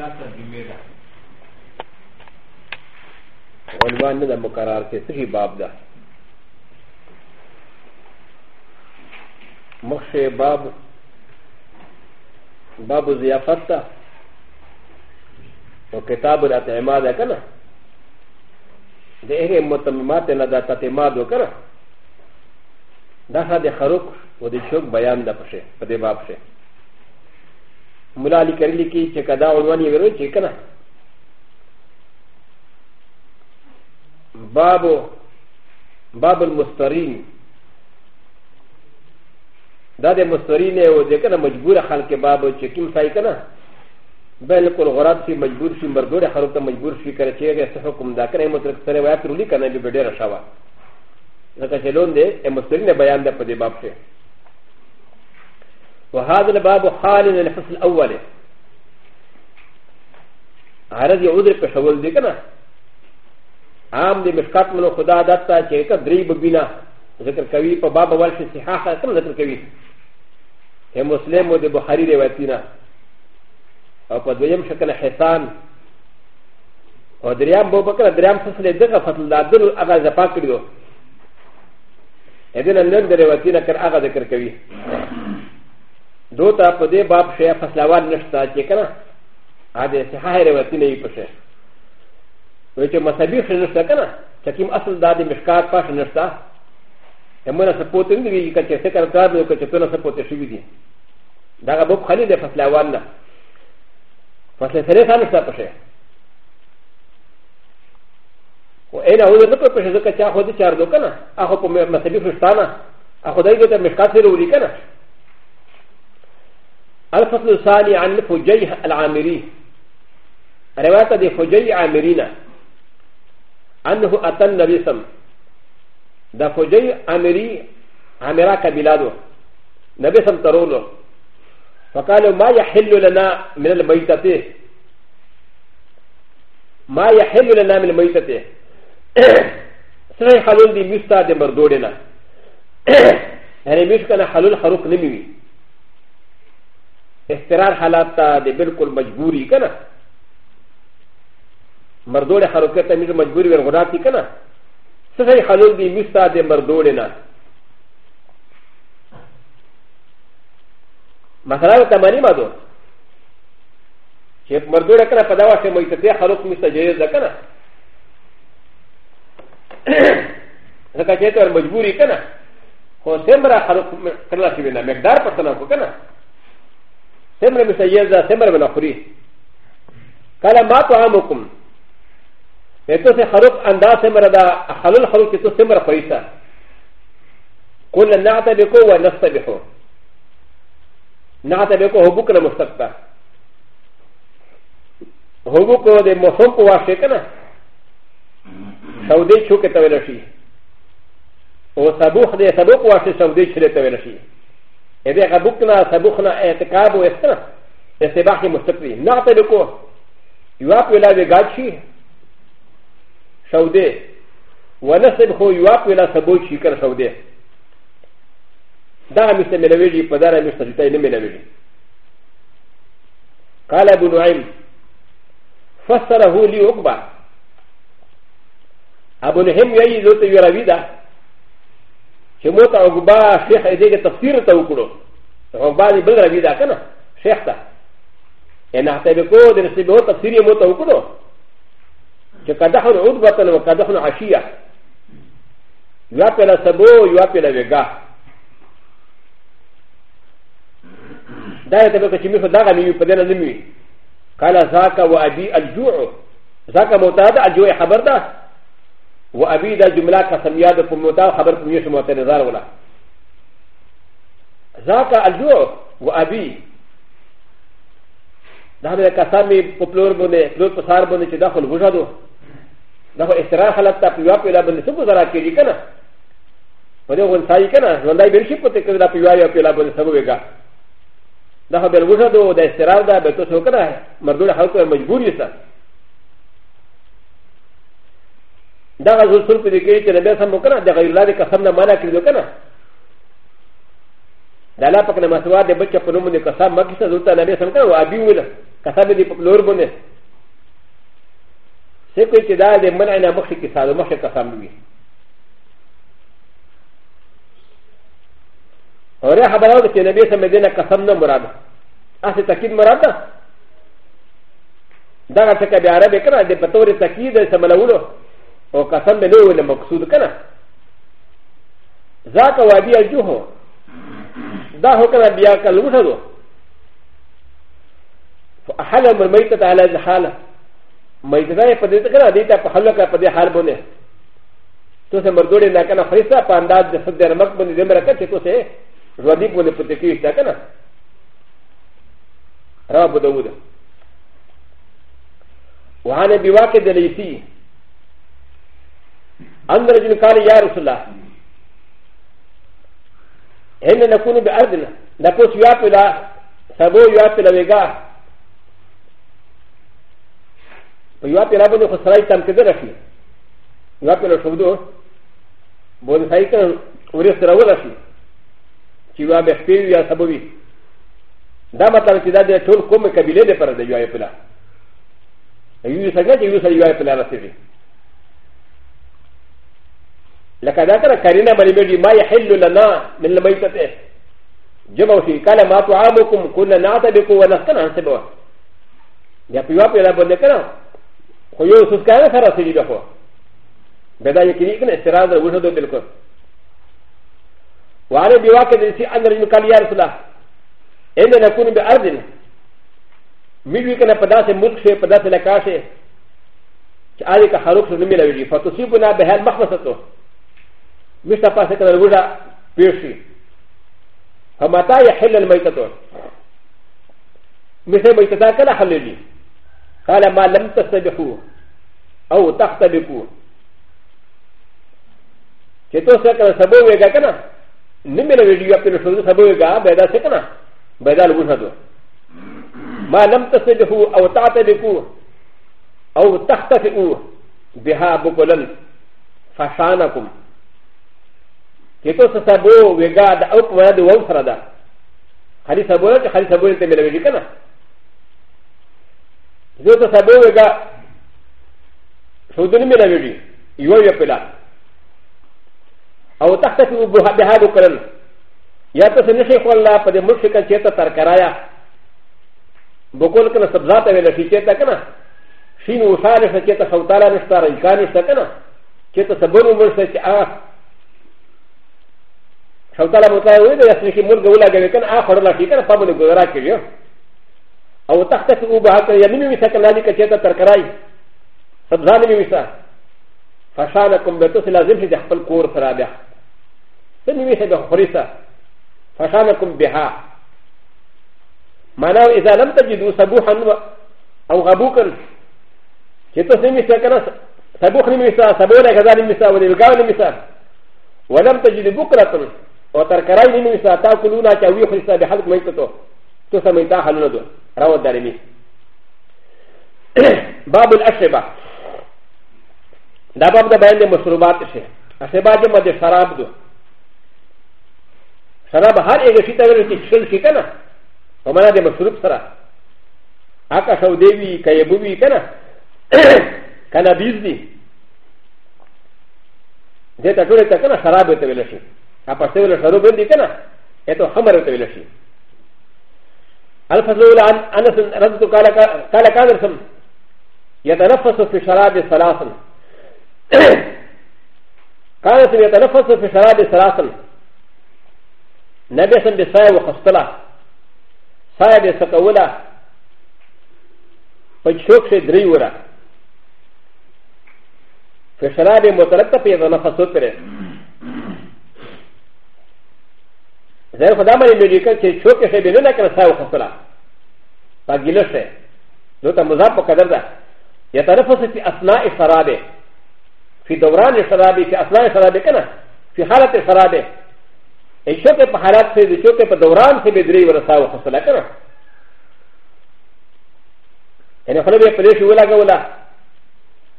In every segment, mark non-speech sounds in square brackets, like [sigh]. دا ترجمه ده عنوان نه ده مقرر کې څه باب ده مخشه باب باب ضیافت ده او کتاب الاعتماد ده کنه د هغه متممات نه ده تعتماد وکړه دا ښه د خروق و د شوق بیان ده پشه په دې باب شه ملا علی کرلی کی چې کدا عنوان یې ورو چې کنه باب باب المسترین دا د مسترین او د کنه مجبور خلک باب چې کوم ځای کنه بالکل غرات سی مجبور شي مرګور خلک ته مجبور شي کړي چې څه حکم دا کړي مطلب سره وایي ترلی کنه به ډېر شوا لکه چې لون دې مسترین بیان ده په دې باب کې وهذا الباب خال من الحصن الأول عرض يعود بشغل دي كنا عام دي مشكات من خدا داتا چهكا دريب بنا ذكر كوي پا باب اول شي صحاحة كنا ذكر كوي هي مسلم و دي بخاري رواتينا او پا دویم شكل حسان او دريام بو بكرا دريام فصل دقا فصل دا دل اغا زفا کردو ادنا لن درواتينا کر اغا ذكر كوي どたぱでばしゃファスラワーネスタチェケナアデセハイレワティネイプシェウチョマサビシェネスタケナチェキムアスルダディミシカーパシェネスタエモナサポティンディギカチェセカタブルカチェトナサポティシビディダガボカリデファスラワーナファスレセレサネスタパシェエナウルドプシェザカチャホディチャードカナアホコメマサビフスタナアホディゲタミシカセルウリカナ الفصل الثاني عن فجي العامري روايه د فجي عامرين انه اتى النبي سم د فجي عامري عامرا كبلاده نبي سم ترونه فقالوا ما يحل لنا من الميتة ما يحل لنا من الميتة سنة [coughs] حلول دي ميستا دي مردودنا [coughs] يعني ميش كان حلول حروق نميوي احترار حالات تا دے بالکل مجبوری کنا مردوڑے حرکت تا میرے مجبوری ویر غنا کی کنا سخی خلول دی مستا دے مردوڑے نا مسئلہ تا مانی ما دو چھ مردوڑے کنا پداوا سے مجتا دے خلوق مستا جیز دا کنا زکا [coughs] چیتا مجبوری کنا خو سمرا خلوق کرلا شوینا مقدار پتنا کو کنا سمر مثل يزا سمر من أخري قال ما طعامكم يتوس خروف أندا سمر دا خلال خروف يتوس سمر خريسا قلنا نعتبكو ونستبحو نعتبكو هو بكرة مستقبل هو بكرة دي مصنف واشي كنا سودي شوكة تولشي وصبوخ دي صبوخ واشي سودي شلي تولشي ا ذ ا غبوكنا سبوخنا اعتكاب و اسنا استباحي مستقبلي نعتبكو يواب ولا بغاتشي شودي ونسب هو يواب ولا سبوشي كر شودي دعا مثل ملويجي فدار مستجدين ملويجي قال ابو نعيم فسره لي عقبه ابو نعيم يجي ذو تيراويدا چې موته او غبا شیخ دې تفسیر ته وکړو غبا دې بل راوي دا کنه شیخ ته ان هغه به کو دې نسې به تفسیر یې موته وکړو چې قدح عدوه او قدح عشیه یو په لا سبو یو په لا وګا دا ته به چې مې خدا غمي په دې نه نمي قال ذاك وابي الجوع ذاك موتاد الجوع خبر ده و ابي دا جمله قسميات فموتا خبر فميش معترضار ولا ذاك الجوع و ابي دا د قسمي پپلور باندې پلور پسار باندې چې داخل وژادو دا خو استراحه حالت ته پیوا پیلا باندې څه گزارا کیږي کنه په دې ونسای کنه ژوندای به شي پته کړه پیوا یا پیلا باندې څه وګا دا خو بل وژادو د استراحه دا به تاسو کنه مردوله خلکو مجبور یې سره だが、ずっとできるというのは、もかな、だが、ゆらでかさんのマナキルかな。だらぱかなまさわでぶっちゃぷのむでかさまきさずたなべさんかわびうら、かさめでぷろぼね。せこいてだでまななもしきさのもしかさんみ。おれはばらおてなべさめでなかさんのもらだ。あせたきんもらだ。だが、せかべあらべからでぱとりたきでさまらうろ。او قسم به نه ویل مقصود کنه ذاك وادي الجوه دا هو کنه بیا کلوټه دو فاحل الميتة على الحالة ميتة یې په دې ته کنه دې ته په حل کې په دې حال بونه تو سه مردوړي نه کنه فرستا په انداز د صد رمک باندې دې مرکه چې تو سه ردی بونه پته کې تا کنه رب داوود وعن ابي واكد الليثي ان رجل قال يا رسول الله ان نكون بارضنا نقص يابلا سبو يابلا ويغا ويابلا بنو خسراي تم كده رفي يابلا شودو بون سايكل وريس راو رفي چې یو به شپې یا سبو وي دا مطلب چې دا د ټول کومه قبيله لپاره د یو یابلا یو څنګه چې یو سره یو یابلا رسېږي لكن ذكر كارينا مريمي ما يحل لنا من الميتة جمع في كلمات عامكم كنا نعتبك ونسكن عن سبوة يا بيواب يا بني كنا خيو سكان سرى سيدي بخو بدا يكيكنا استراد الوجود بالكم وعلى بواك الذي أن رجل قال يا رسول الله إن نكون بأرض ميلوي كنا بداس ملكشي بداس لكاشي كألك حروف نمي لوجي فتصيبنا بها المخمسة ミスタパセカルウダ、ピューシー。ファマタヤヘルマイタト。ミセマイタタカラハルリ。カラマランタセビフォー。オタフタビフォー。チトセカラサボウエガカナ。ニメラビリアピルシュサボウエガ、ベダセカナ。ベダルウダド。マランタセビフォー、オタタビフォー。オタフタビフォー。ビハボコルン。ファシャナコム。キトササボウエガーダオクワダウォンサラダハリサボウエハリサボウエテメレビカナキトササボウエガショドニメレビユアヤペラアウタタフブハデハドクランヤタセネシフォラパデムシカチェタタカラヤボコルカナサブザタウエレシチェタカナシンウサレシャチェタサウタラネスタライカネスタカナチェタサボウエムシャチア سلطان مطلع وي د اسنشي مول غولا غوي كان اخر لا في كان فابن غورا كيو او تحت في وبها كان يمين مي سكن لالي كچيتا تركراي سبزان مي ميسا فشانكم بتوس لازم شي خپل کور سره بیا سمي مي سبه خريسا فشانكم بها معناه اذا لم تجدوا سبوحا او غبوكا چيتو سمي سكن سبوخ مي ميسا سبولا غزال ميسا ولي غاول ميسا ولم تجد بكره و ت ر ك ر ا ي ن ي س ا ت ا ك ل و ن ا ك و ي خ ر س ا بحلق م ي ت ت و ت س م ي ت ا ح ل و ن د و ر و د ا ر م ي باب ا ل أ ش ب ة دا باب دا بيان المشروبات ش ي أ ش ب ة جمع دا شراب دو شراب هر ايه شيء تغير تشكل شيء كنا ومنا دا مشروب سرا اكا شو ديوي كيبوي كنا كنا بيزدي دا تقول تكنا شراب تغير شيء アパセウラシャロブディケナエトハマルテウラシアルファズウラアナスンラズトカラカナソンヤタナファソフィシャラディサラソンカナソンヤタナファソフィシャラディサラソンナビアソンディサイウォハストラサイディサカウラパチョクシェデリウラフィシャラディモトラタピアナファソフィレ [coughs] ز ا ل خدام ا ل م ر ي ك ا ت ي شوكي ش ب ي ن ا ك ر س ا و خطرا فجلسه نوتا مزاب وكذا يتنفس في اثناء الشرابه في دوران الشرابه في اثناء الشرابه كنا في ح ا ل ة الشرابه الشوكي بحالات في الشوكي بدوران في بدري ورسا وخطرا كنا يعني خلوه يقلش ولا قولا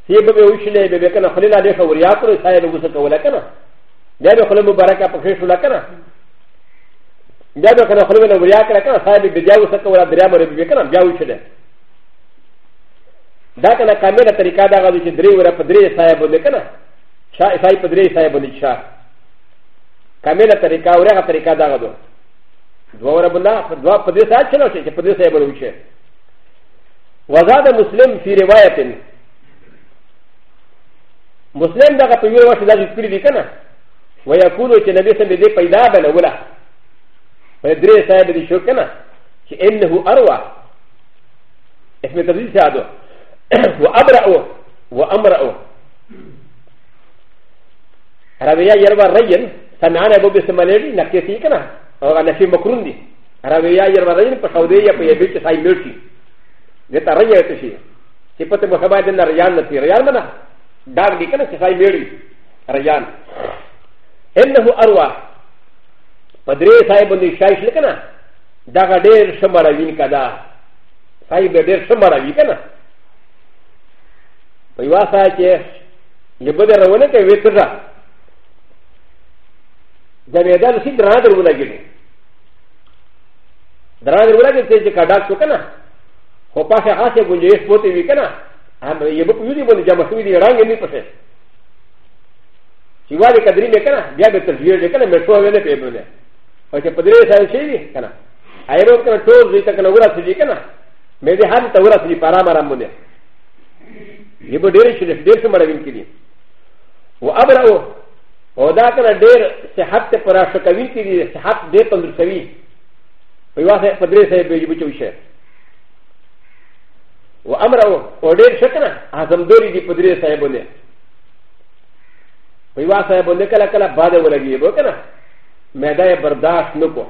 سيبه ويشلي بكنا خلينا ليش ورياكو سايبه وسكولا كنا لانه خلوه مباركه بخيش ولا كنا بیا به کنه خلونه وریا کړه کنه صاحب به جاو سکه ولا دریا مری به کنه جاو شله دا کنه کامله طریقه دا غوږی چې درې ور په درې صاحب باندې کنه شا ایسای په درې صاحب باندې شا کامله طریقه ورغه طریقه دا غوږ دوه ور باندې دوا په دې صاحب چلو چې په دې صاحب باندې وشه وزاد مسلم فی روایت مسلم دا په یو وخت دا ذکر دی کنه ويكون چې نبی سم دې پیدا بل ولا فدري صاحب دي شوكنا كأنه أروى اسم تبديل سعده وأبرأه وأمرأه رابيا يروى رجل سمعنا أبو بسم مالي نكتسي كنا أو أنا في مكرون دي رابيا يروى رجل فسعودية في بيت ساي ميرشي دتا رجل تشي سيبت مخبا دينا رجال نتي رجال منا داغ دي كنا ساي ميري رجال إنه أروى په درې صاحب باندې شایش لکنه دا ډېر شمراوین کدا صاحب ډېر شمراوی کنه په یو ځای کې یبد روانه کې وېتره دا میدان سي درانه درونه کې درانه درونه کې چې کډا شو کنه خو پاسه هغه ګنجېش پوتې وی کنه هم یبو په یو دی باندې جمع شوی دی رنگ نه پښه چې وایي کډري مې کنه بیا به تر ژوند کنه مې شو ویلې په دې و چې په دې سره شي وي کنه ایرو کنه ټول دې تک نو راځي کنه مې دې هر ته ورځي پارا مرام باندې یبه ډېر شي ډېر څه مړوین کړي و ابرو او دا کنه ډېر صحت ته پراشه کوي کړي صحت دې پندر کوي په واسه په دې سره به یې بچو شي و امرو او ډېر شکنه اعظم دوری دې په دې سره باندې په واسه باندې کله کله باندې ولګي به کنه معده یې برداشت نه کو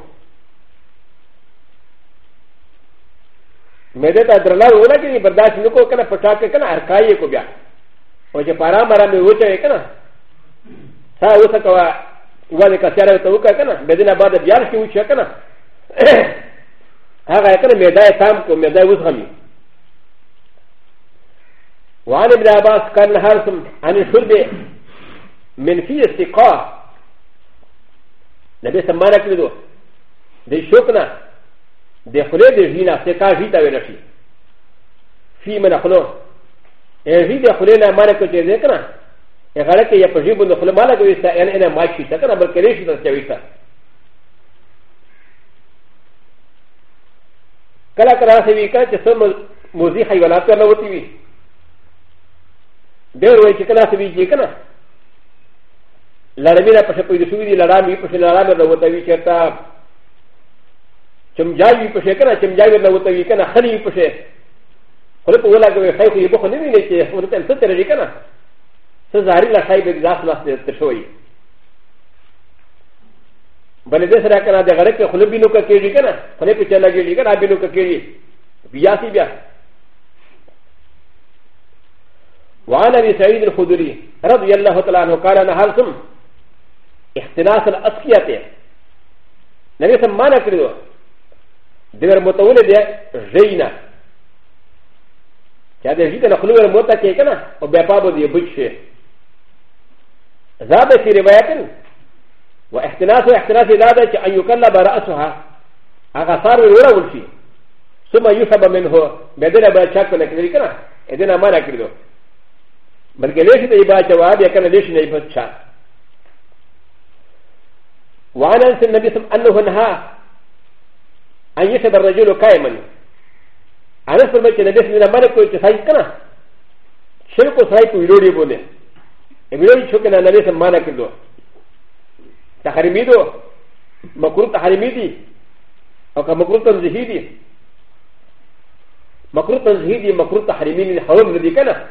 معده ته درلا ولګېږي برداشت نه کو کنه پټا کې کنه ارکای کو بیا او چې پارا مرا مې وچه کنه تا اوسه کوا ولې کسره ته وکړه کنه معده نه بعد بیا کې وچه کنه هغه کنه معده یې تام کو معده اوس غمي وعن ابن عباس كان هرسم عن الشرب من في استقاء なべさまらくどでしょくなでこれでじなせかじたべらしフィーマナフロエリでこれなまらくじでかなエガレケやパジブのフロマラグイスタエンエンマイシタカナバケレシタセウィタカラカラセビカチェソムズイハイワナタナウティビでるわけからせびじかな لړمې نه پښې پېدې شوې دي لړامې پښې لړامې د وته وی چرتا چمجاوي پښې کنه چمجاوي د وته وی کنه خلی پښې خو په ولا کې خې خو یې بخو نه ویني چې ورته څه ترې کنه څه زاري لا خې به ځاس لاس دې شوې بلې دې سره کنه د غره کې خلبي نو کېږي کنه خلې په چلا کېږي کنه ابي نو کېږي بیا سي بیا وعن ابي سعيد الخدري رضي الله تعالى عنه قال انا هل سمعت اختلاس الاصليات نبي سم مانا كريو دير متولد دي جينا كا دي جيتا نخلو الموتا كي كنا وبابابو دي بجشي زاد في روايات واختلاس اختلاس زاد ان يكلب راسها اغاثار ولا ولشي ثم يسب منه بدل بشاك ولا كذلك كنا اذن مانا كريو بل كليش دي باجواب يكن ليش نيفت شاك وعن انس النبي صلى الله عليه وسلم انه نهى ان يشهد الرجل قائما انس بن مالك النبي صلى الله عليه وسلم قال كنا شرك وسعي ويروري بوني ويروري شوكنا النبي صلى الله عليه وسلم تحريمي دو مكروه تحريمي دي او كمكروه تنزيهي دي مكروه تنزيهي دي مكروه تحريمي دي حرام دي كنا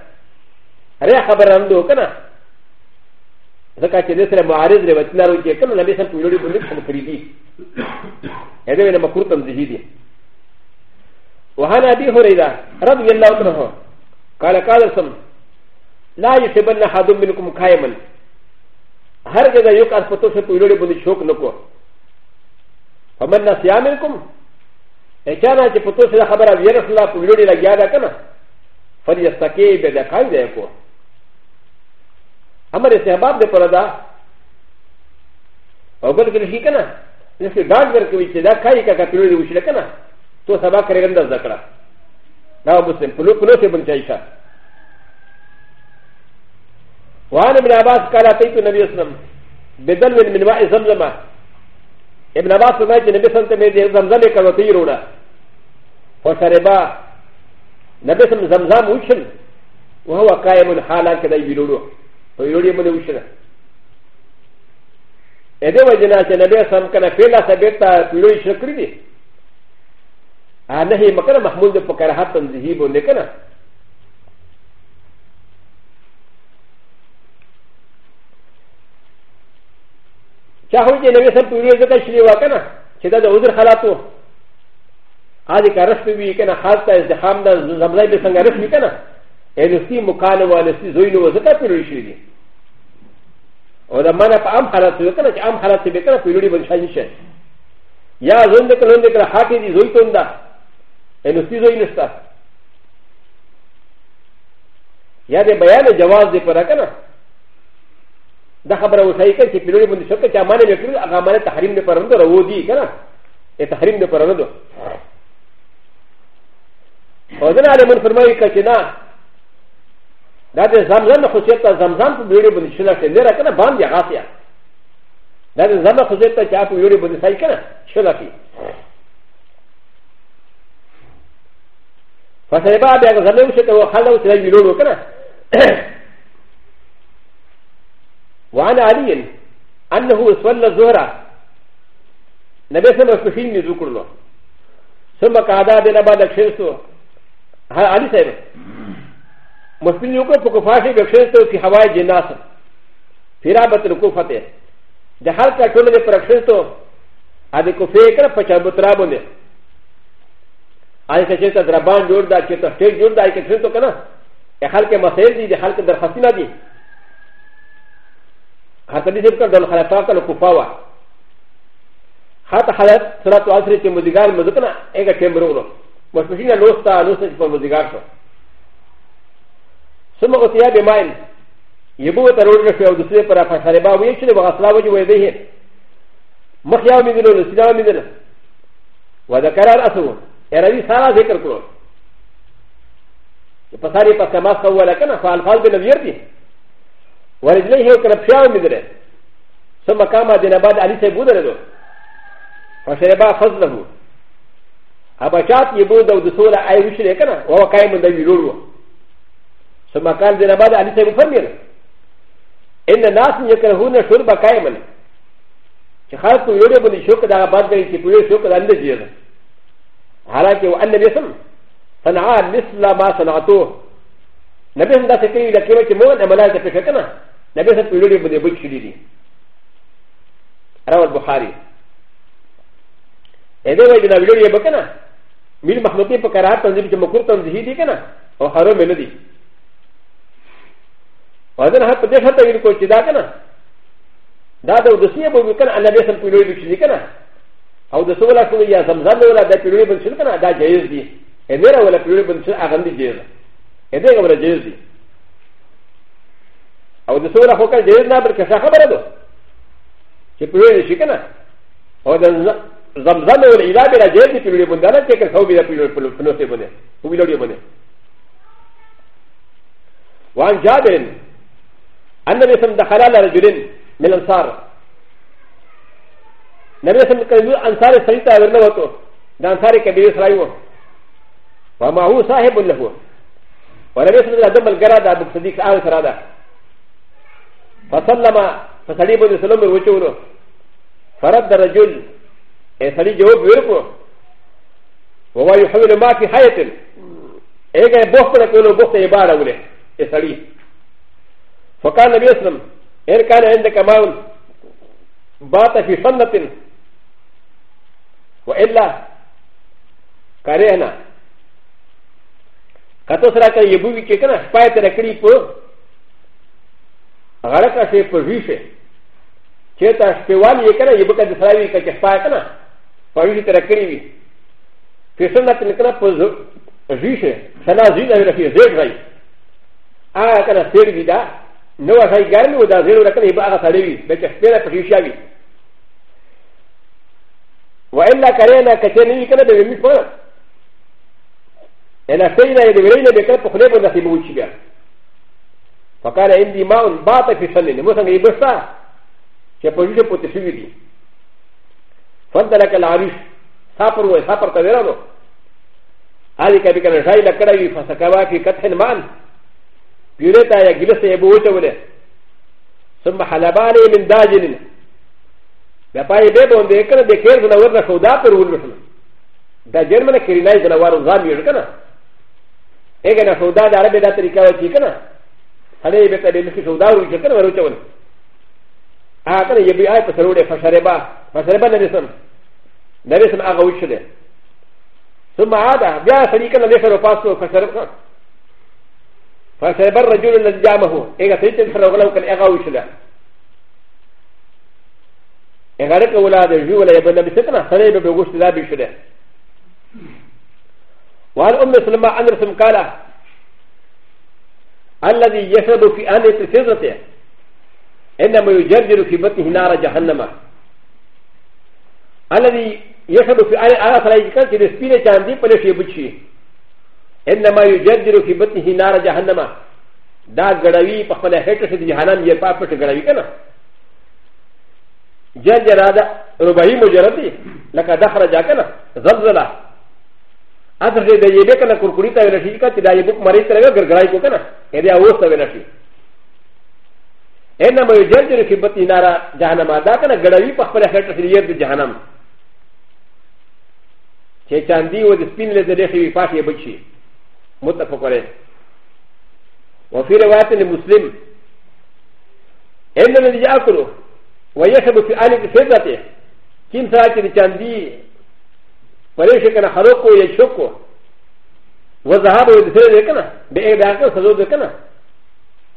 ريح خبر عنده كنا ذكا تنسر معارض لبتنا روجي كانوا لم يسمى يلوري بندق هم كريدي هذا من مكروه تمزيدي وهنا أبي هريرة رضي الله عنه قال قال سم لا يسبن أحد منكم قائما هر جدا يقع فتوس يلوري بندق شوك نكو فمن نسيا منكم اچانا چې پتو سره خبره ویرس لا په ویډیو لګیا دا کنه فریستکه به دا کای دی کو アマレスハバーでパラダオブルキルシキナレシダーグルキウィチダカイカカピルウィシレカナトサバカレンダザカラダウムセンプロシブンチャイシャ وعن ابن عباس قال اتيت النبي صلى الله عليه وسلم بدل من ماء زمزم ابن عباس فرمائے کہ نبی صلی اللہ علیہ وسلم زمزم کا وطیر ہونا فشربا نبی صلی اللہ علیہ وسلم زمزم وشل وهو قائم حالا كذا يبيلونه په یو ډول باندې وشره ا دې وجنه چې نبی سم کنه پیلا سبب ته پیلوي شکر دي ا نه یې مکر محمود په کراهت تنزیه باندې کنه چا هو چې نبی سم پیلوي ځکه شری وکنه چې دا د عذر حالاتو ا دې کارښت وی کنه خاص ته ازدحام د زمزای به څنګه رسمي کنه الوسي مكان والسي زوين وزكا بيرشيدي ولا مانا فام حالات وكانت ام حالات بكره بيرودي بنشانشن يا زوين دكالون دكا حاكي دي زويتون دا الوسي زوين استا يا دي بيان جواز دي فراكنا دا خبره وسعي كان تبيرودي بنشوكا كامانه يكرر اغامانه تحريم دي فرندو رودي كنا تحريم دي فرندو وزن على من فرمائي كتنا だってザムザムのホセットはザムザムとビリブにしなくて、ねらかなバンディアガフィア。だってザムのホセットはジャープビリブにさいかな、しなき。ファセバービアがザムウシェットをハロウセイビロロかな。ワンアリエン、アンナウスワンナズワラ。なべさまフィンにズクロ。そのカダーでラバーのシェルソー。アリセブ。[clears throat] مسلم يوكا فكفاشي بكشنتو في هواي جناس في رابط الكوفة ده حالك كل ده فرقشنتو هذا كوفي كرا فشار بطرابونه هذا كشنتا دربان جور دا كشنتا ستيج جور دا كشنتو كنا حالك مسائل دي ده حالك درخصينا دي حتى دي سبكا دول خلافاك الكوفاوة حتى حالات صلاة العصر تيموديغار مزقنا ايغا تيمبرونو مسلمين لوستا لوستا تيموديغار شو ثم أتيا بماء يبوة رجل في أودسية برا فشاربا ويشرب وغسلا وجه ويديه مخيا من دلو لسنا من دلو وذكر الأسو يرى سارا ذكر كله فصاري فسما سوى لكنا فالفاظ بنبيرتي ورجليه وكنا بشاو من دلو ثم قام جنباد علي سيبود ردو فشربا فضله أبشات يبود أودسولا أي وشريكنا وهو قائم من دلو ثم قال ذي نبات علي سيد فرميل ان الناس يكرهون شرب كايما خاص يوري بني شوك دا بعد غير كبير شوك دا عند جيل حالانکہ وہ ان بسم صنعا مثل ما صنعتو نبی سن دا سکری دا کیوے چی مومن عملال تا پیشو کنا نبی سن پیلوڑی بنی بک شدی دی راول بخاری ایدے وی جنا ویلوڑی بکنا میل مخلوقی پا کرار تنزیب چی مکور تنزیحی دی کنا او حرام ملو دی و ا ن ه ا ب د ي ش ه ت ي ل ك و ج د ا ك ن ا د ا د و د س ي ب و ب ك ن ا ل ا ب ي س ن ك و ل و ي ب ش ي ك ن ا او د س و ل ا ك و ي ا ز م ز ا ن و ل ا د ا ب ي ل و ي ب ش ي ك ن ا د ا ج ي ز د ي ا ن ي ر ا و ل ا ب ي ل و ي ب ش ي ا غ ن د ي ج ي ز ا د ي غ م ر ج ي ز د ي او د س و ل ا ك و ك ا ج ي ز ن ا ب ر ك ش ا خ ب ر د و ش ي ب ي ل و ي ش ي ك ن ا او د ز م ز ا ن و ل ا ب ي ل ا ج ي ز د ي ب ي ل و ي ب ن د ا ن ا ت ي ك ا س و ب ي د ا ب ي ل و ي ب ن و س ي ب ن ي و ي ل و ي ب ن ي وعن جابر ان ن ب ي س م دخل على رجلين من الانصار نبي س م كان انصار سيتا ورنوته د انصار كبير سرايو وما هو صاحب له ونبي س م دم الجراد ابو صديق ال سرادا فسلم فسليم السلام وشوره فرد الرجل سليم جواب ويركو وهو يحول ما في حياته ايه بوخت لك ولو بوخت يبارا ولي سليم فكان النبي صلى الله عليه وسلم إن كان عندك مال بات في شنة وإلا كرهنا كتسرى كان يبوي كيكنا شفاية ركري بو غرقا شيء بوشي چیتا شپیوان یہ کنا یہ بکا دسراوی کا چخپا کنا پاویشی ترہ کریوی فی سنت نکنا پوز ریشه سنا زیده رفی زیر رائی آیا کنا سیر دیده نو هغه ګرمي و دا زیرو رکل هبه هغه سړی وي به چې سپېره پکې شي وي و الا کرینا کچې نه وي کنه به می په انا سینا یې ویلې نه کړ په خله باندې سی بوچ بیا فقال عندي ماء باط في سنن مو څنګه یبستا چې په دې په تشوي دي فضلك العريش سافر و سافر ته ورانو هذه کبي کنه شای لکړای فسکوا فی کتن مان يريد ان يجلس يبوته ولا ثم حلباني من داجن لقد يبدو ان يكون ذكر من ورد شودا ترون مثلا داجن من كريناي جنوار الغام يركنا اجنا شودا دارب دا طريقه وتيكنا هذا يبقى بمثل شودا ويكنا وروتون هذا يبقى اي فسروده فشربا فشربا نرسم نرسم اغوشله ثم عاد بيا فريقا لم يشرب فاسو فشربا فسيب الرجل الذي جامه اذا تيتم سرغلو كان اغاوشلا اغارك ولاد الجو ولا يبنى بستنا سيب بغوش لا بشلا وعن ام سلمى عن رسم قال الذي يشرب في ان تفزته انما يجرجر في بطنه نار جهنم الذي يشرب في ان اخر يكن في السبيل جاندي فليش يبشي انما يجدر في بطنه نار جهنم دا غړوي په خپل هټه شي جهنم یې پاپ پټ غړوي کنه جدر دا ربعي مجرد دي لکه دخره جا کنه زلزله اته دې یې به کنه کورکړی ته ولشي کا چې دا یې بوک مری تر غړګړای کو کنه دې اوس ته ولشي انما يجدر في بطنه نار جهنم دا کنه غړوي په خپل هټه شي یې جهنم چې چاندي و د سپین له دې خې پاتې بچي متفق عليه وفي روايه لمسلم ان الذي ياكل ويشرب في آل الفضه كم ساعه لشاندي وليش كان حروق ويشك وذهب ويدفن لكنا بأي داخل سزود لكنا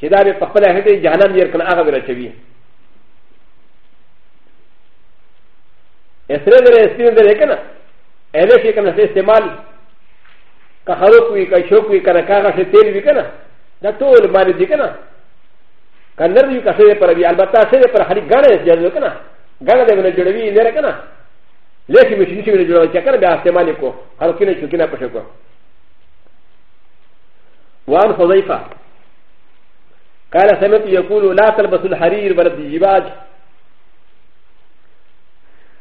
كذا بقبل هذه جهنم يركنا اغا برشبيه اسرائيل اسرائيل لكنا انا شيء كان استعمال カハロクウィカショクウィカナカガシテルウィカナダトウルマリディカナカナリウカセレパラビアルバタセレパラハリガレジャズウカナガレデブレジュリウィレカナレシミシミシミジュラチェカナビアセマニコハロキネシュキナパシェコワンホゼイファ قال سمعت يقول لا تلبس الحرير ولا الدجاج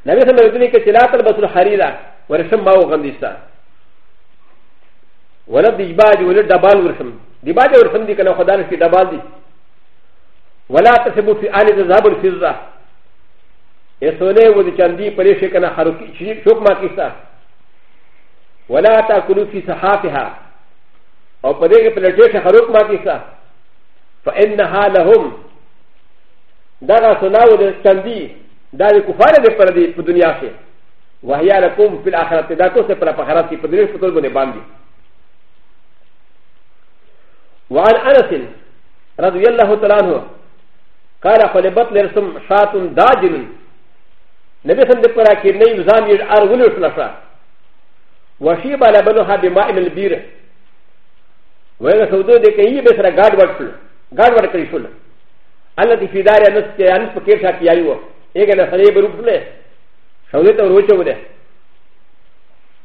نبي سمعت يقول لا تلبس الحرير ورسم ما هو غنديستا ولد اجباج ولد دبال ورشم دباج ورشم دي كان خدانش في دبال دي ولا تسبو في آل ذهب الفضة يسولي ودي چندي پريشي كان حركي شوك ما كيسا ولا تاكلوا في صحافها او پديك پلتيش حرك ما كيسا فإنها لهم دغا سناو دي چندي دار كفار دي پر دي في دنیا شي وهي لكم في الآخرة دا تو سي پر پخرات كي پدريش پتول بني باندي وعن انس رضي الله تعالى عنه قال خلبت لرسم شات داجن نبي سند پرا کې نه نظام یې ار ولو شلشا وشيب على بنها بماء من البير وهذا سودو دې کې یې به سره گاډ ورکړ گاډ ورکړی شول التي في دار انس کې انس پکې شاکی آیو یې کنه سړی به روپلې سودې ته وروچو بده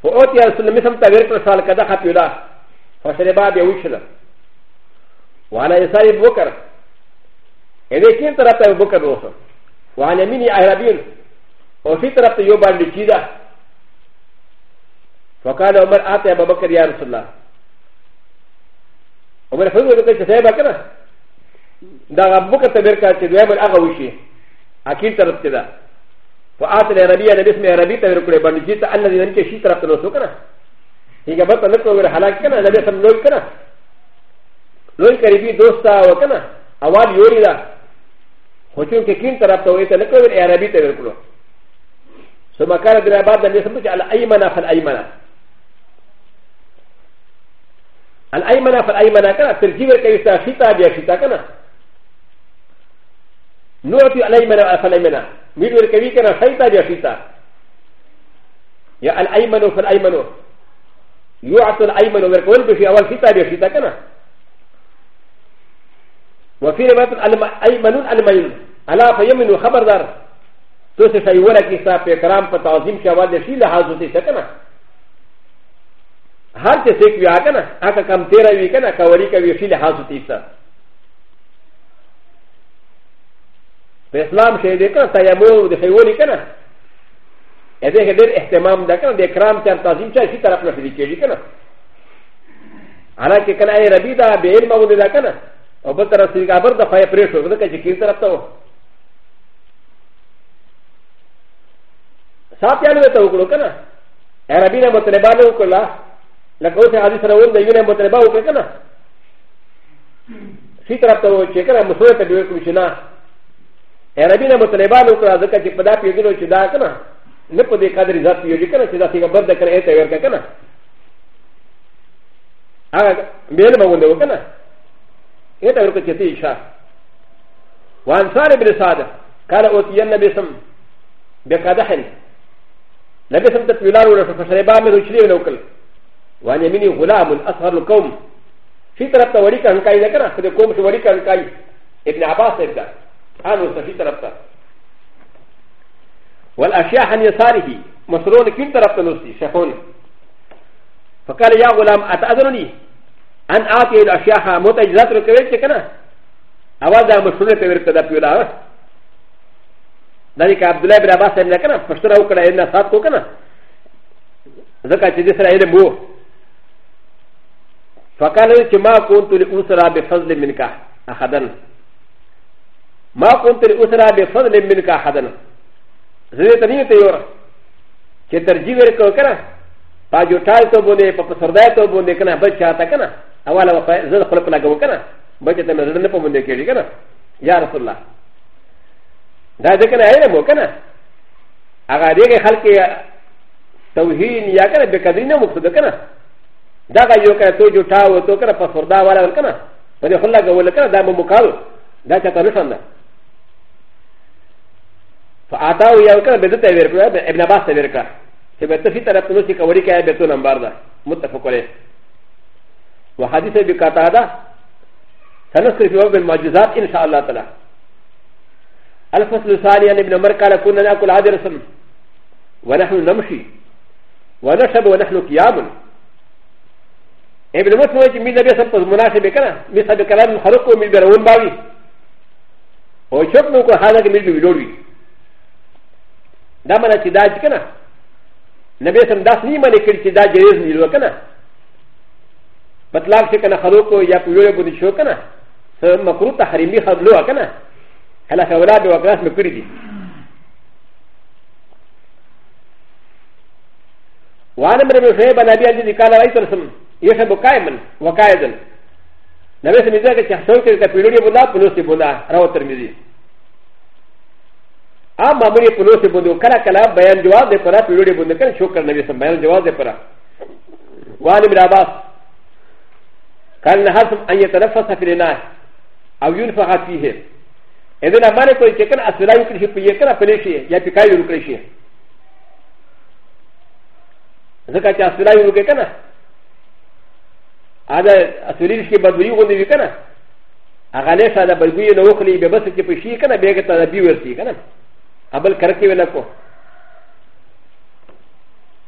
فوتیا سلمي سم تا ورکړ سال کدا خپیلا فشربا به وښله وعن يسار بكر اذا كنت ربط بكر روحه وعن يمين عربين وفي ربط يوبان لجيدا فقال عمر اتى ابا بكر يا رسول الله عمر فضل بكر كتابه كده دا ابو بكر تبركه تدعم الاغوشي اكيد ربط ده فاتى العربيه انا باسم عربي تبركه بان جيت الذي لم يشيط ربط نفسه كده هي جابت لك وغير حلاك كده انا باسم نوك كده ك ر ي ب ي دوستا و و و و ك ك ك ن ن ن ا ا ا ا ا ا ا أ ا ل ل ل ل ل ي ي ي ي ي ر ر د ة ت ت ت ت ت ب ب ب ع س م م وكنا اوال يوري دا خوشون كين طرف ا ل أ ي م ن كلو ف ا ل أ ي م ن عليه وسلم الايمنة فالايمنة الايمنة فالايمنة كنا ترجيب الكريستا شتا بيا شتا كنا نورتي الايمنة فالايمنة ميدو الكريبي كنا شتا بيا شتا يا الايمنة ا يعطي الايمنة ويقول بشي اول شتا بيا شتا كنا وفي روايه الميمون الميمون الا فيمن وخبردار توسع شيولا كيسا في كرام فتعظيم شوال يشي لحاظه دي سكنا هل تسيك بها كنا هكا كم تيرا بي كنا كوريكا يشي لحاظه دي سكنا په اسلام شي دې کړه تیمم د خیولي کنه ا دې کې ډېر اهتمام ده کنه د کرام ته تعظیم چا شي طرف نه شي کېږي کنه حالکه کله ای ربی دا به علم وګړي دا کنه او بل طرف ته کابر د خای پرې شو ځکه چې کین طرف ته و ساتيانو ته وکړو کنه عربي نه مطلبا نه وکړه لکه اوس حدیث راوړم د یو نه مطلبا وکړه کنه سی طرف ته و چې کنه مسوره ته دیو کوم شي نه عربي نه مطلبا نه وکړه ځکه چې په دا پیژنو چې دا کنه نه په دې قدر ذات پیږي کنه چې دا څنګه بد کړې ته ورکه کنه هغه بیل مونږ وکړه ا ت ا ر ك ت ي ش ا و ا ن صار ب ر س ا د ة قال أ ت ي ن بسم بكادحن لبسم تتولار ولا فشربا من رشدي ولوكل و ا ن يميني غلام أ ص ه ر القوم في طرف توريك ان كاي ذكرى في القوم توريك ان كاي ابن عباس ابدا انا في طرف و ا ل أ ش ي ا ء عن يساره مسرون كل طرف تنصي شيخون فقال يا غلام أ ت أ ذ ن ن ي ان آتي الاشياء متجزات ركبت كنا اوادا مشهور في ورقه بيولا ذلك عبد الله بن عباس ان كنا فشرا وكنا ان ساتكو كنا ذكا تجسر علم هو فقال لك ما كنت لاسرى بفضل منك احدا ما كنت لاسرى بفضل منك احدا زيت نيت يورا كترجي ورقه كنا パジョタイトボネ、パパソダイトボネ、カナバチャタカナ。アワラはザフォルプラゴーカナ、バケットのルネポムデケリガナ、ヤラソラ。ダデカナエレモカナ、アガディケハルケア、トウヒンヤカナ、ベカディナムクドカナ、ダガヨカトジュタウトカナ、パソダワラカナ、パデフォラゴーカナ、ダムモカウ、ダカタルサンダ。فاتاو يا وكان بدت ابن عباس تبركه فبتفي ترى تنسي كوريكا بتون امباردا متفق عليه وحديث ابي قتاده سنذكر في باب المعجزات ان شاء الله تعالى الفصل الثاني عن ابن عمر قال كنا ناكل عدرسا ونحن نمشي ونشرب ونحن قيام ابن عمر سمعت من النبي صلى الله عليه وسلم كنا مثل بكلام الخلق ومن برون باوي وشوف نقول هذا من بلوري دمنا تداج كنا نبي صلى الله عليه وسلم داس نيما لكي تداج يزني لو كنا مطلق چې کنه خلو کو یا په یوه باندې شو کنه سه مکروه تحریمی خلو کنه هله اولاد او اقراس مکری دي وعن امر بن شعيب عن ابي عزيز قال رايت رسم يشهد قائما وقائدا نبي سمي ذاك شخصون كده بيلوري بودا بلوسي بودا رواه الترمذي اما مري بلوسي بودا كلا كلا بيان جواب ده پرا بيلوري بودا كان شكر نبي سم بيان جواب ده پرا وعن ابن عباس قال نهاتم ان يتنفس في الاناء او ينفخ فيه اذن امانه كوي تكن اسلا يكرشي في يكرا فليشي يا بكاي يكرشي ذكا تي اسلا يكرشي كنا هذا اسليش كي بدوي غني كنا اغاليش هذا بدوي نوخلي ببس كي بشي كنا بيغ تدبي ورسي كنا ابل كركي ولكو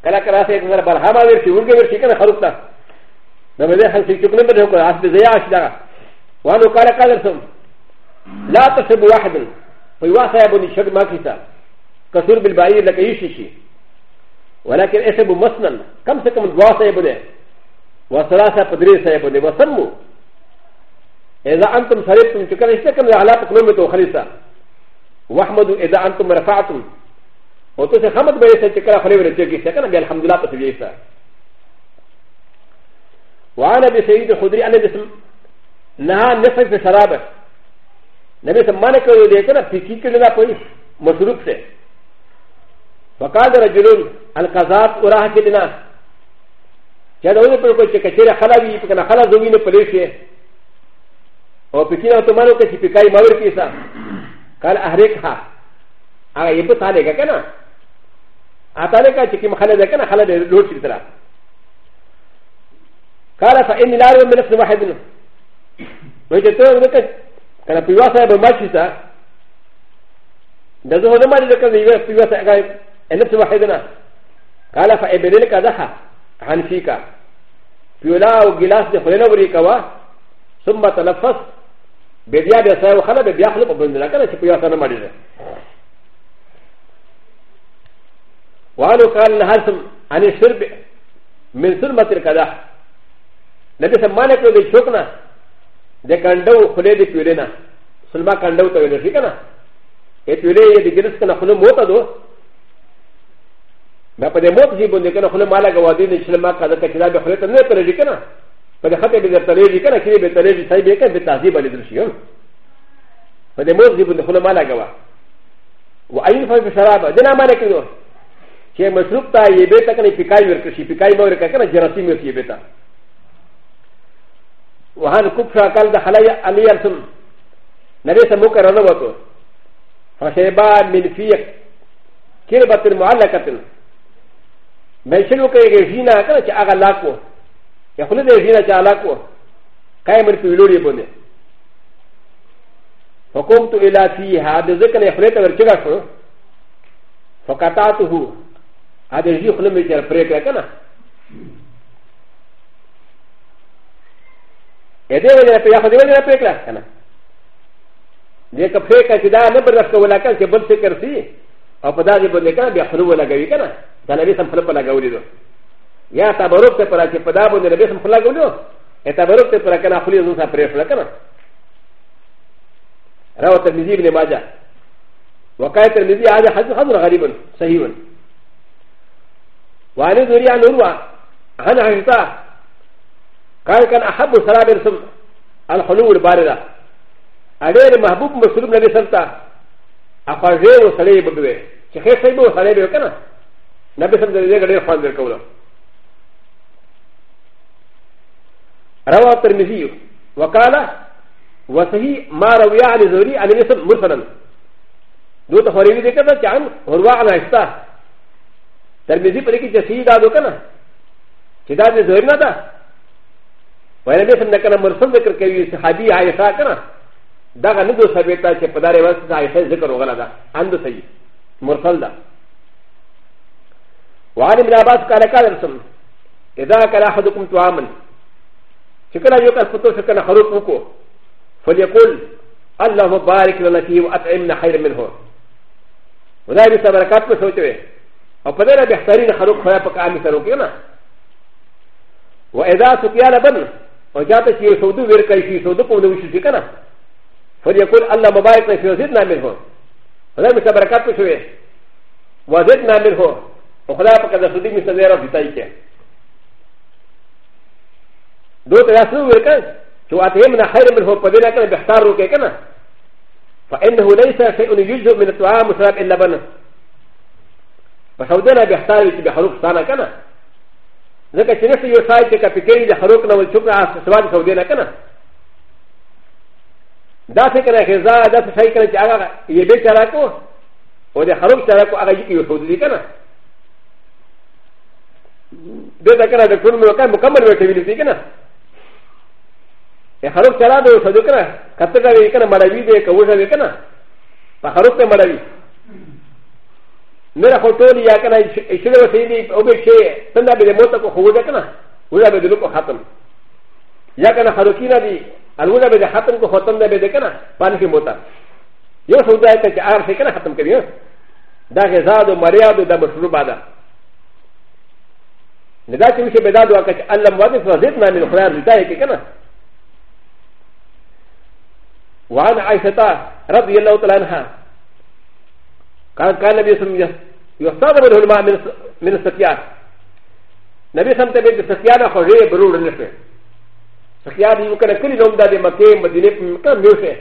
كلا كلا سيكون برهما ورسي ورغي ورسي كنا خلقنا ن م ذ ه ن س ي ك ن ب ر ه ك ر ا س ب ز ي ا ش د ا و ا ن و ك ا ل ك ا ل ر س م لا تصب واحد ف ي و ا س ي ب ن ي ش ر م ا ك ت ا كسر بالبعير لك يشيشي ولكن اسب مسنا كم سكم دواسا يبني وثلاثه قدريسا يبني وسمو إ ذ ا أ ن ت م سرقتم تكره سكم لعلاقه نمت وخليسا واحمد إ ذ ا أ ن ت م رفعتم وتسخمت بيسا تكره خليل تكره سكن بالحمد لله تسجيسا وعن ابي سعيد الخدري ان بسم نها نفس بشرابه نبي سمانه كانوا ذكر فيكي كلنا قوي مشروب سے فقال رجل القذات اوراه كلنا جدا وہ پر کوئی کچرا خلاوی پکنا خلا زمین پلیشے او پکینا تو مانو کہ پکائی ماور کیسا قال احرقها اگر یہ بتا دے گا کنا آتا نے کہا کہ مخلد ہے کنا خلد لوٹ کی طرح قال فإن لا يوم من اسم واحد منهم وجدت ذلك كان في واسع بمشيسا ده هو ما ذكر في واسع قال نفس واحدنا قال فإبريل كذا عن فيك فيولا وجلاس دخلنا بريكوا ثم تلفظ بديا بيسا وخلا بديا خلق وبن ذلك أنا شوف واسع ما ذكر وقالوا قال هل عن الشرب من سلمة الكذا ن ب ي سمانا كلو دي شوكنا دي كاندو خلي دي كيولينا سلما كاندو تويلو شيكنا اي تولي دي جرس كنا خلو موتا دو ما قد موت جي بندي كنا خلو مالا قوادي دي سلما كادا كتلا بخلي تنه پرجي كنا فدي خطي بذر تليجي كنا كي بتليجي ساي بيكا بتعذيب علي درشيون فدي موت جي بندي خلو مالا قوا وأين فاي بشرابة دينا مالا كدو كي مشروب تا يبيتا كنا پيكاي ورکشي پيكاي مورکا كنا جرسي ميوت يبيتا وهان كبشا قال دخل علي السم نبي سموك رنوته فشيبا من فيك كلبة معلقة منشلو كي غيشينا كان چه آغا لاكو يخلو دي غيشينا چه آلاكو قائمر في ولوري بنده فقمت إلى فيها هذا ذكر يخلو ورچگا شو فقطعته هذا جي خلو ميتر پريك لكنا ا د ي و ل ا في اخذ ولد ا ب ر ك ل ا كنا لك فيك كدا نبر لك ولا كان كبل فكر فيه او قد اجب لك بيحلو ولا غير كنا كان ليس مخلف ولا غير له يا تبرك تبرك فدا بن لبس مخلف له تبرك تبرك انا خلي زوسا بريف لك انا روى الترمذي بن ماجه وقال الترمذي هذا حديث حضر غريب صحيح وعن ذريان نروى عن عائشه قال كان أحب السلام الرسم الحلو الباردة أدير محبوب مسلم نبي سلطة أخرجه وصلي ببوه شخير سيبه وصلي ببوه كنا نبي سلطة لديه غير خوان بركوله روى الترمذي وقال وصحي ما روي عن الزهري عن الاسم مرسلا دو تخوري دي كده كان هروا عن عشتا ترمذي پر کی جسیدہ دو کنا چدا دے زہر نہ تھا و ن ب ي س م ك ن مرسل ذكر ك ي س ح ب ي ع ي ش ا كنا دا غ ن د و سبيتا ش ب د ا ر ي واسس ع ي ش ا ذكر وغلا دا عندو سي مرسل دا وعن ابن عباس قال قال رسم اذا كان احدكم تعامل شكرا يوكا فتو شكرا خروق وكو فليقول اللهم بارك لنا فيه واطعمنا خير منه ولا يبي سبركات بسوته وقدر بحترين خروق خيا بك عامل سروقنا واذا سقيا لبن و ج ا ت ت ي سودو ويركاي في سودو كون وشي شكرا فليقول الله مبارك في وزدنا منه ولا مسبركات شوي وزدنا منه وخلا فقد سودي مستدير بتايك دو تياسو ويركاي تو اتهمنا خير منه فبنا كان بحتار روكي كنا فانه ليس شيء يجزء من الطعام وشراب الا بنا فسودنا بحتار بحروف سانا كنا ز ك ا شنو يو سايت كابيكري لحروك نو شكرا سواد سودينا كنا دا سكنا كذا دا سايكنا جاغا يبيت شراكو وده حروك شراكو اغا يكي يسودي كنا دا سكنا دكتور ملوكا مكمل ويتبيني سي كنا حروك شراكو يسودي كنا كتبتا ويكنا مراوي دي كوشا ويكنا فحروك مراوي メラフォトリアカナイシュレオセリオベシェ、ペンダベデモトコホウデカナ、ウラベデルコハトム。ヤカナハロキナディ、アルウラベデハトムコホトムデベデカナ、パンフィモタ。ヨソダイテアーセカナハトムケリオ。ダゲザード、マリアド、ダムシュルバダ。ネダチミシェベダドアカチアラムワディフラゼッナミルフランディタイケケナ。وعن عائشة رضي الله تعالى عنها قال كان النبي صلى الله عليه وسلم يستاذ منه الماء من السفيان النبي صلى الله عليه وسلم السفيان خرجه برور نشه سفيان يمكن كل يوم ده مكة مدينة كم يوشه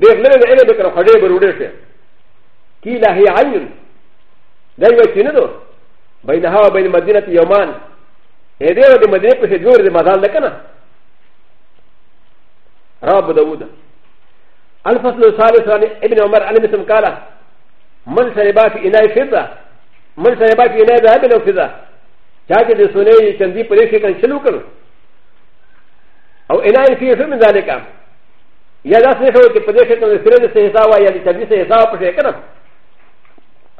دير لنا العلم بكرة خرجه برور نشه كي لا هي عين لا يوتينه بينها وبين مدينة يومان هذه المدينة في جور المزال لكنا رب داود الفصل الثالث عن ابن عمر عن مسلم قال من سربا في إناء فضة من سربا في إناء ذهب أو فضة شاكي دي سوني تنزي پريشي كان شلو كن أو إناء في فم ذلك يا داس نشو كي پريشي كان سرد سي حساب يا دي تنزي سي حساب پرشي كنا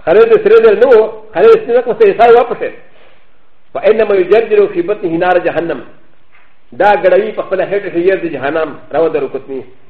خلال دي سرد نو خلال دي سرد سي حساب پرشي فإنما يجرجر في بطنه نار جهنم دا غړوي په خپل هټ کې يرد جهنم راو درو کتني